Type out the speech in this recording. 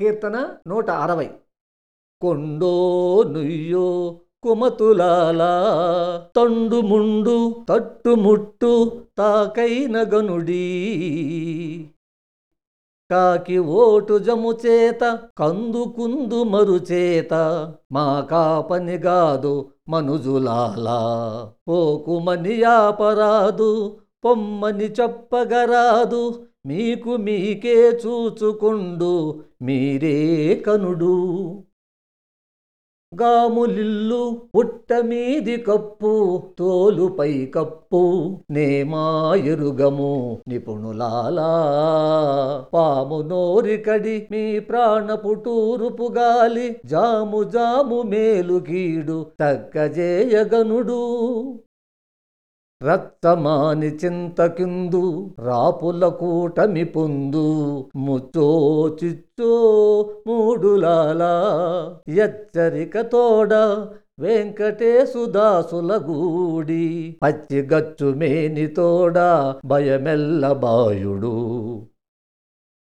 కీర్తన నూట అరవై. కొండో నుయ్యో కుమతులాలా తండు ముండు తట్టుముట్టు తాకైన గనుడీ. కాకి ఓటు జము చేత కందుకుందు మరుచేత మా కాపని గాదు మనుజులాలా పోకుమని యాపరాదు పొమ్మని చెప్పగరాదు మీకు మీకే చూచుకుండు మీరే కనుడు. గాములిల్లు పుట్ట మీది కప్పు తోలుపై కప్పు నేమాయరుగము నిపుణులాలా. పాము నోరికడి మీ ప్రాణపుటూరుపు గాలి జాము జాము మేలుగీడు తగ్గజేయగనుడు. రక్తమాని చింతకిందు రాపుల కూటమి పొందు. ముచ్చో చిచ్చో మూడులాల ఎచ్చరిక తోడ వెంకటేశుదాసుల గూడి. పచ్చిగచ్చు మేని తోడ భయమెల్ల బాయుడు.